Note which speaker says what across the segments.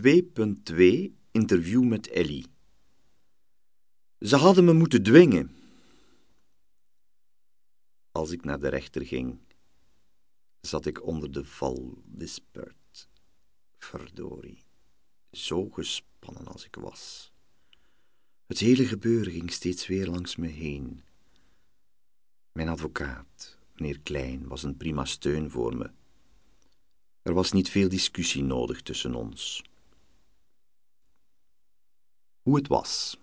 Speaker 1: 2.2 Interview met Ellie. Ze hadden me moeten dwingen. Als ik naar de rechter ging, zat ik onder de val lispert. Verdorie, zo gespannen als ik was. Het hele gebeuren ging steeds weer langs me heen. Mijn advocaat, meneer Klein, was een prima steun voor me. Er was niet veel discussie nodig tussen ons. Hoe het was.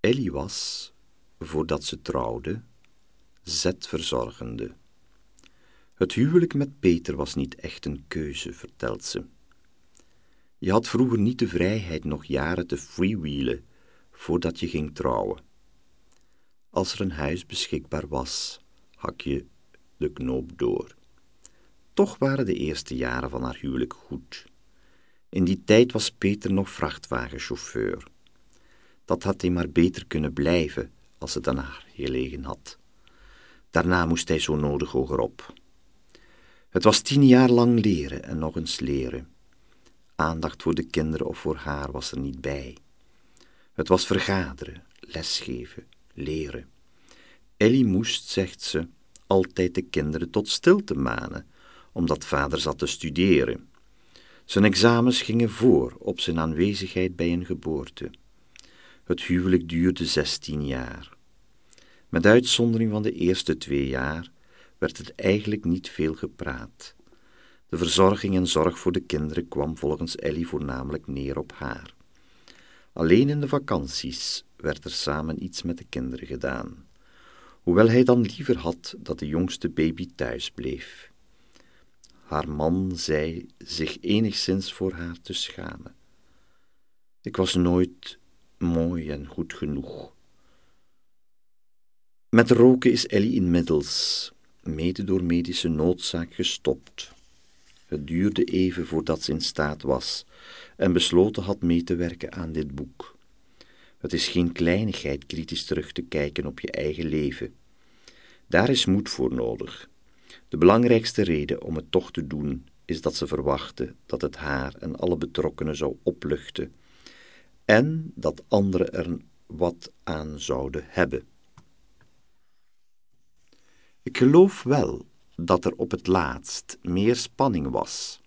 Speaker 1: Ellie was, voordat ze trouwde, zetverzorgende. Het huwelijk met Peter was niet echt een keuze, vertelt ze. Je had vroeger niet de vrijheid nog jaren te freewheelen voordat je ging trouwen. Als er een huis beschikbaar was, hak je de knoop door. Toch waren de eerste jaren van haar huwelijk goed. In die tijd was Peter nog vrachtwagenchauffeur. Dat had hij maar beter kunnen blijven als het haar gelegen had. Daarna moest hij zo nodig hogerop. Het was tien jaar lang leren en nog eens leren. Aandacht voor de kinderen of voor haar was er niet bij. Het was vergaderen, lesgeven, leren. Ellie moest, zegt ze, altijd de kinderen tot stilte manen, omdat vader zat te studeren. Zijn examens gingen voor op zijn aanwezigheid bij een geboorte. Het huwelijk duurde zestien jaar. Met uitzondering van de eerste twee jaar werd het eigenlijk niet veel gepraat. De verzorging en zorg voor de kinderen kwam volgens Ellie voornamelijk neer op haar. Alleen in de vakanties werd er samen iets met de kinderen gedaan, hoewel hij dan liever had dat de jongste baby thuis bleef. Haar man zei zich enigszins voor haar te schamen. Ik was nooit mooi en goed genoeg. Met roken is Ellie inmiddels, mede door medische noodzaak, gestopt. Het duurde even voordat ze in staat was en besloten had mee te werken aan dit boek. Het is geen kleinigheid kritisch terug te kijken op je eigen leven. Daar is moed voor nodig. De belangrijkste reden om het toch te doen is dat ze verwachtte dat het haar en alle betrokkenen zou opluchten en dat anderen er wat aan zouden hebben. Ik geloof wel dat er op het laatst meer spanning was,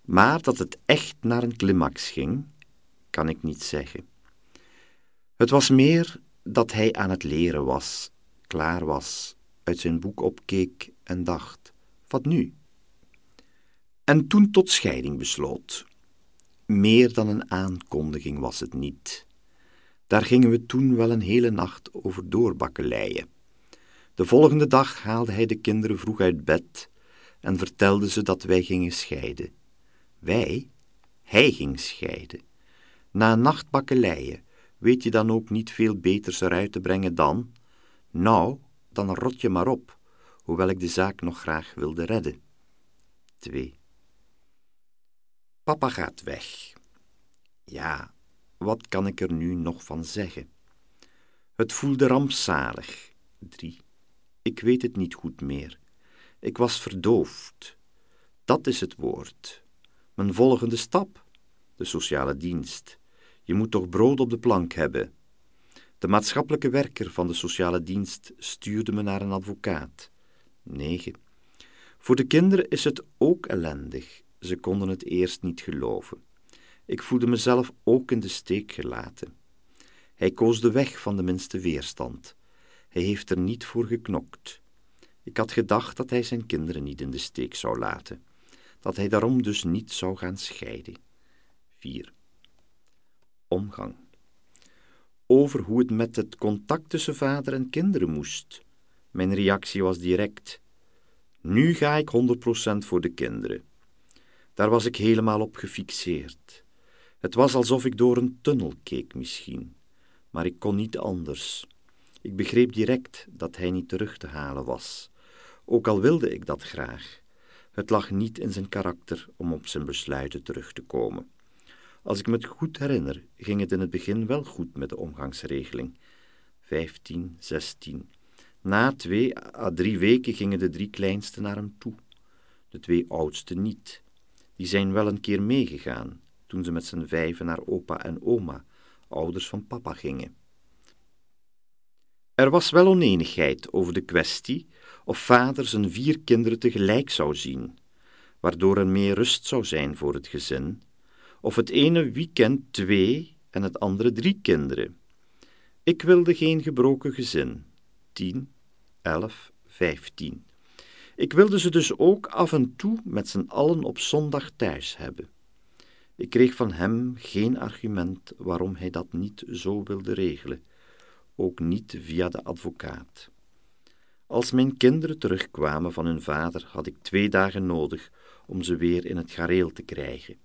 Speaker 1: maar dat het echt naar een climax ging, kan ik niet zeggen. Het was meer dat hij aan het leren was, klaar was, uit zijn boek opkeek en dacht: wat nu? En toen tot scheiding besloot. Meer dan een aankondiging was het niet. Daar gingen we toen wel een hele nacht over doorbakkeleien. De volgende dag haalde hij de kinderen vroeg uit bed en vertelde ze dat wij gingen scheiden. Wij? Hij ging scheiden. Na een nacht bakkeleien weet je dan ook niet veel beters eruit te brengen dan? Nou, dan rot je maar op, hoewel ik de zaak nog graag wilde redden. 2. Papa gaat weg. Ja, wat kan ik er nu nog van zeggen? Het voelde rampzalig. 3. Ik weet het niet goed meer. Ik was verdoofd. Dat is het woord. Mijn volgende stap? De sociale dienst. Je moet toch brood op de plank hebben? De maatschappelijke werker van de sociale dienst stuurde me naar een advocaat. 9. Voor de kinderen is het ook ellendig. Ze konden het eerst niet geloven. Ik voelde mezelf ook in de steek gelaten. Hij koos de weg van de minste weerstand. Hij heeft er niet voor geknokt. Ik had gedacht dat hij zijn kinderen niet in de steek zou laten, dat hij daarom dus niet zou gaan scheiden. 4. Omgang. Over hoe het met het contact tussen vader en kinderen moest. Mijn reactie was direct. Nu ga ik 100% voor de kinderen. Daar was ik helemaal op gefixeerd. Het was alsof ik door een tunnel keek misschien, maar ik kon niet anders. Ik begreep direct dat hij niet terug te halen was, ook al wilde ik dat graag. Het lag niet in zijn karakter om op zijn besluiten terug te komen. Als ik me het goed herinner, ging het in het begin wel goed met de omgangsregeling. Vijftien, zestien. Na twee à drie weken gingen de drie kleinste naar hem toe, de twee oudste niet. Die zijn wel een keer meegegaan, toen ze met z'n vijven naar opa en oma, ouders van papa, gingen. Er was wel oneenigheid over de kwestie of vader zijn vier kinderen tegelijk zou zien, waardoor er meer rust zou zijn voor het gezin, of het ene weekend twee en het andere drie kinderen. Ik wilde geen gebroken gezin, tien, elf, vijftien. Ik wilde ze dus ook af en toe met z'n allen op zondag thuis hebben. Ik kreeg van hem geen argument waarom hij dat niet zo wilde regelen, ook niet via de advocaat. Als mijn kinderen terugkwamen van hun vader, had ik twee dagen nodig om ze weer in het gareel te krijgen.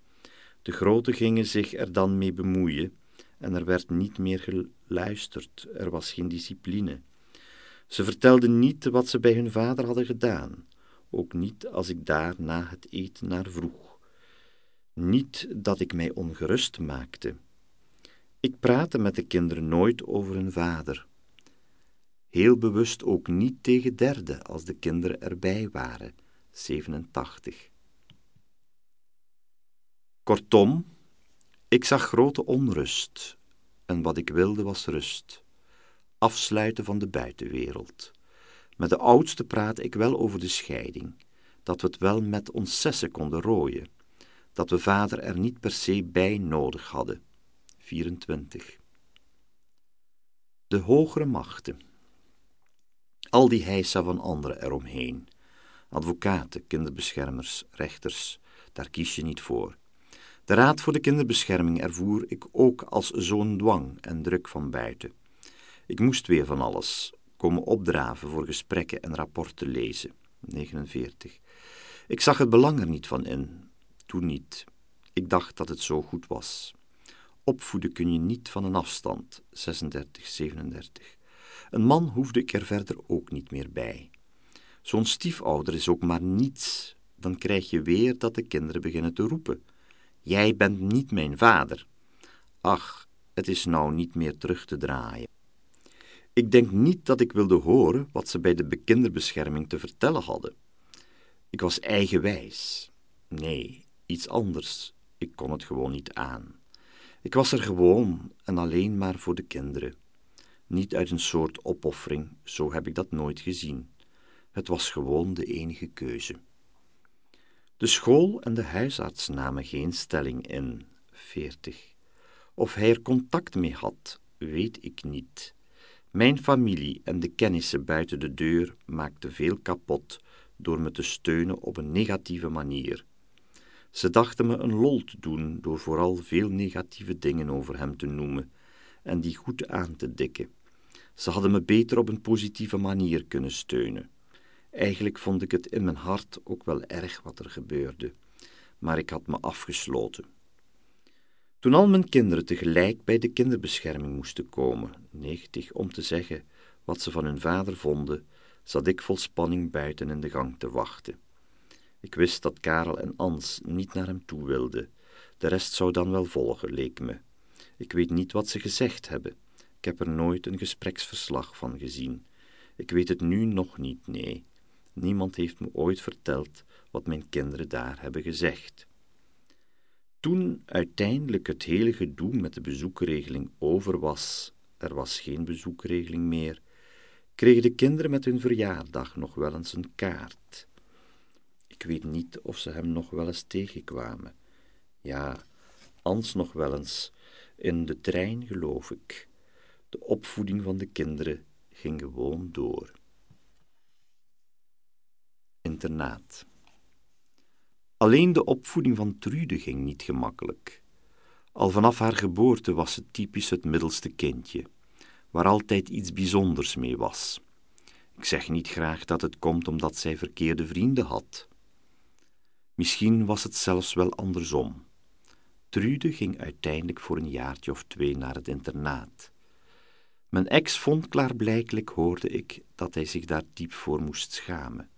Speaker 1: De grote gingen zich er dan mee bemoeien en er werd niet meer geluisterd, er was geen discipline. Ze vertelden niet wat ze bij hun vader hadden gedaan, ook niet als ik daar na het eten naar vroeg. Niet dat ik mij ongerust maakte. Ik praatte met de kinderen nooit over hun vader. Heel bewust ook niet tegen derden als de kinderen erbij waren. 87. Kortom, ik zag grote onrust en wat ik wilde was rust. Afsluiten van de buitenwereld. Met de oudste praatte ik wel over de scheiding, dat we het wel met ons zessen konden rooien, dat we vader er niet per se bij nodig hadden. 24. De hogere machten. Al die heisa van anderen eromheen. Advocaten, kinderbeschermers, rechters, daar kies je niet voor. De Raad voor de Kinderbescherming ervoer ik ook als zo'n dwang en druk van buiten. Ik moest weer van alles komen opdraven voor gesprekken en rapporten lezen. 49. Ik zag het belang er niet van in. Toen niet. Ik dacht dat het zo goed was. Opvoeden kun je niet van een afstand. 36, 37. Een man hoefde ik er verder ook niet meer bij. Zo'n stiefouder is ook maar niets. Dan krijg je weer dat de kinderen beginnen te roepen. Jij bent niet mijn vader. Ach, het is nou niet meer terug te draaien. Ik denk niet dat ik wilde horen wat ze bij de kinderbescherming te vertellen hadden. Ik was eigenwijs. Nee, iets anders. Ik kon het gewoon niet aan. Ik was er gewoon en alleen maar voor de kinderen. Niet uit een soort opoffering, zo heb ik dat nooit gezien. Het was gewoon de enige keuze. De school en de huisarts namen geen stelling in. 40. Of hij er contact mee had, weet ik niet. Mijn familie en de kennissen buiten de deur maakten veel kapot door me te steunen op een negatieve manier. Ze dachten me een lol te doen door vooral veel negatieve dingen over hem te noemen en die goed aan te dikken. Ze hadden me beter op een positieve manier kunnen steunen. Eigenlijk vond ik het in mijn hart ook wel erg wat er gebeurde, maar ik had me afgesloten. Toen al mijn kinderen tegelijk bij de kinderbescherming moesten komen, 90, om te zeggen wat ze van hun vader vonden, zat ik vol spanning buiten in de gang te wachten. Ik wist dat Karel en Ans niet naar hem toe wilden. De rest zou dan wel volgen, leek me. Ik weet niet wat ze gezegd hebben. Ik heb er nooit een gespreksverslag van gezien. Ik weet het nu nog niet, nee. Niemand heeft me ooit verteld wat mijn kinderen daar hebben gezegd. Toen uiteindelijk het hele gedoe met de bezoekregeling over was, er was geen bezoekregeling meer, kregen de kinderen met hun verjaardag nog wel eens een kaart. Ik weet niet of ze hem nog wel eens tegenkwamen. Ja, Ans nog wel eens, in de trein geloof ik. De opvoeding van de kinderen ging gewoon door. Internaat. Alleen de opvoeding van Trude ging niet gemakkelijk. Al vanaf haar geboorte was ze typisch het middelste kindje, waar altijd iets bijzonders mee was. Ik zeg niet graag dat het komt omdat zij verkeerde vrienden had. Misschien was het zelfs wel andersom. Trude ging uiteindelijk voor een jaartje of twee naar het internaat. Mijn ex vond klaarblijkelijk, hoorde ik, dat hij zich daar diep voor moest schamen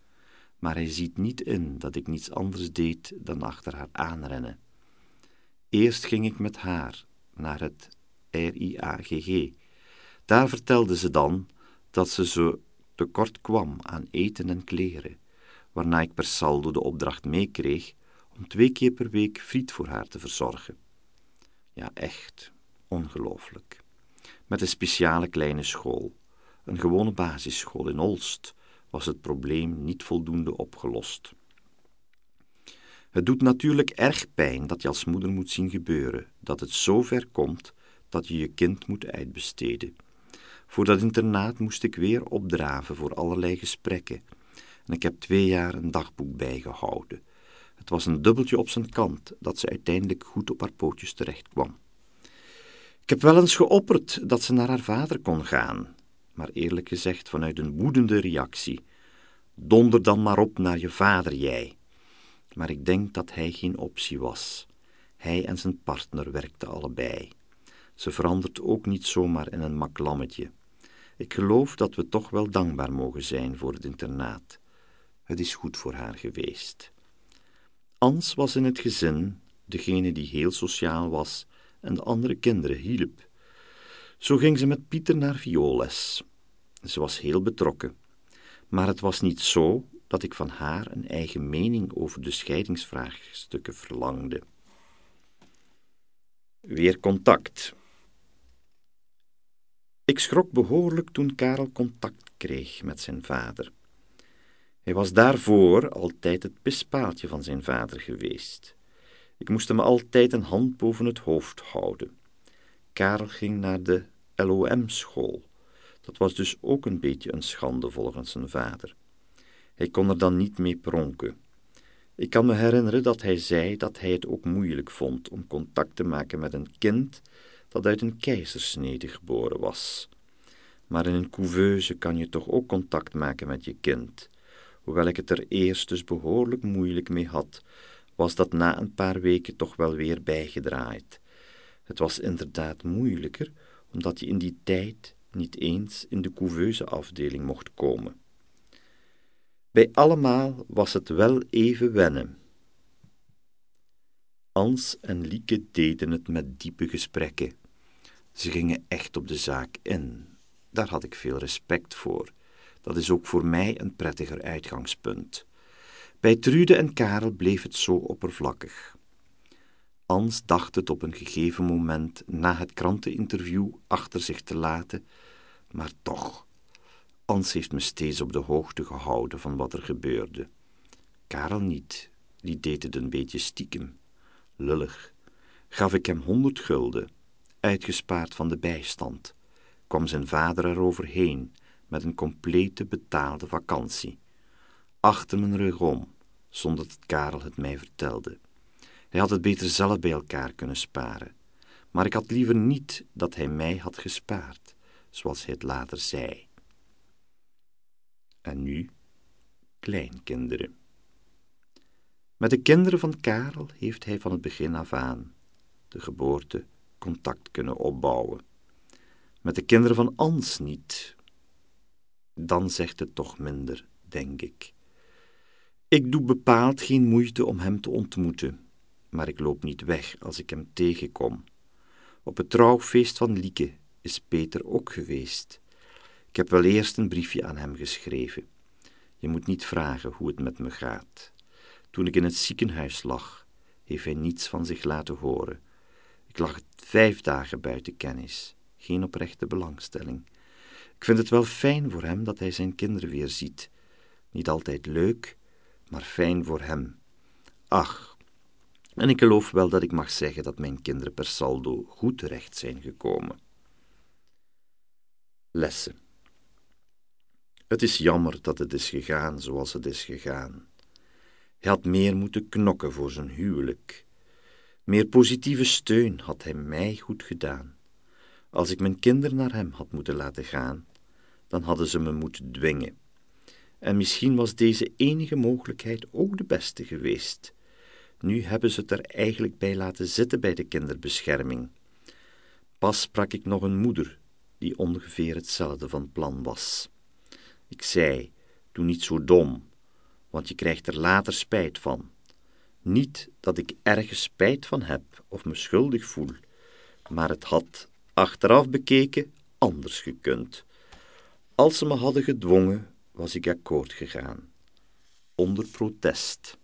Speaker 1: maar hij ziet niet in dat ik niets anders deed dan achter haar aanrennen. Eerst ging ik met haar naar het RIAGG. Daar vertelde ze dan dat ze zo tekort kwam aan eten en kleren, waarna ik per saldo de opdracht meekreeg om twee keer per week friet voor haar te verzorgen. Ja, echt, ongelooflijk. Met een speciale kleine school, een gewone basisschool in Olst, was het probleem niet voldoende opgelost. Het doet natuurlijk erg pijn dat je als moeder moet zien gebeuren, dat het zo ver komt dat je je kind moet uitbesteden. Voor dat internaat moest ik weer opdraven voor allerlei gesprekken. En ik heb twee jaar een dagboek bijgehouden. Het was een dubbeltje op zijn kant dat ze uiteindelijk goed op haar pootjes terecht kwam. Ik heb wel eens geopperd dat ze naar haar vader kon gaan, maar eerlijk gezegd vanuit een woedende reactie. Donder dan maar op naar je vader, jij. Maar ik denk dat hij geen optie was. Hij en zijn partner werkten allebei. Ze verandert ook niet zomaar in een maklammetje. Ik geloof dat we toch wel dankbaar mogen zijn voor het internaat. Het is goed voor haar geweest. Ans was in het gezin degene die heel sociaal was en de andere kinderen hielp. Zo ging ze met Pieter naar vioolles. Ze was heel betrokken. Maar het was niet zo dat ik van haar een eigen mening over de scheidingsvraagstukken verlangde. Weer contact. Ik schrok behoorlijk toen Karel contact kreeg met zijn vader. Hij was daarvoor altijd het pispaaltje van zijn vader geweest. Ik moest hem altijd een hand boven het hoofd houden. Karel ging naar de LOM-school. Dat was dus ook een beetje een schande volgens zijn vader. Hij kon er dan niet mee pronken. Ik kan me herinneren dat hij zei dat hij het ook moeilijk vond om contact te maken met een kind dat uit een keizersnede geboren was. Maar in een couveuse kan je toch ook contact maken met je kind. Hoewel ik het er eerst dus behoorlijk moeilijk mee had, was dat na een paar weken toch wel weer bijgedraaid. Het was inderdaad moeilijker, omdat je in die tijd niet eens in de couveuse afdeling mocht komen. Bij allemaal was het wel even wennen. Ans en Lieke deden het met diepe gesprekken. Ze gingen echt op de zaak in. Daar had ik veel respect voor. Dat is ook voor mij een prettiger uitgangspunt. Bij Trude en Karel bleef het zo oppervlakkig. Ans dacht het op een gegeven moment na het kranteninterview achter zich te laten, maar toch, Ans heeft me steeds op de hoogte gehouden van wat er gebeurde. Karel niet, die deed het een beetje stiekem. Lullig. Gaf ik hem honderd gulden, uitgespaard van de bijstand, kwam zijn vader eroverheen met een complete betaalde vakantie. Achter mijn rug om, zonder dat Karel het mij vertelde. Hij had het beter zelf bij elkaar kunnen sparen, maar ik had liever niet dat hij mij had gespaard, zoals hij het later zei. En nu kleinkinderen. Met de kinderen van Karel heeft hij van het begin af aan, de geboorte, contact kunnen opbouwen. Met de kinderen van Ans niet. Dan zegt het toch minder, denk ik. Ik doe bepaald geen moeite om hem te ontmoeten, maar ik loop niet weg als ik hem tegenkom. Op het trouwfeest van Lieke is Peter ook geweest. Ik heb wel eerst een briefje aan hem geschreven. Je moet niet vragen hoe het met me gaat. Toen ik in het ziekenhuis lag, heeft hij niets van zich laten horen. Ik lag vijf dagen buiten kennis, geen oprechte belangstelling. Ik vind het wel fijn voor hem dat hij zijn kinderen weer ziet. Niet altijd leuk, maar fijn voor hem. Ach, en ik geloof wel dat ik mag zeggen dat mijn kinderen per saldo goed terecht zijn gekomen. Lessen. Het is jammer dat het is gegaan zoals het is gegaan. Hij had meer moeten knokken voor zijn huwelijk. Meer positieve steun had hij mij goed gedaan. Als ik mijn kinderen naar hem had moeten laten gaan, dan hadden ze me moeten dwingen. En misschien was deze enige mogelijkheid ook de beste geweest. Nu hebben ze het er eigenlijk bij laten zitten bij de kinderbescherming. Pas sprak ik nog een moeder die ongeveer hetzelfde van plan was. Ik zei: Doe niet zo dom, want je krijgt er later spijt van. Niet dat ik ergens spijt van heb of me schuldig voel, maar het had, achteraf bekeken, anders gekund. Als ze me hadden gedwongen, was ik akkoord gegaan. Onder protest.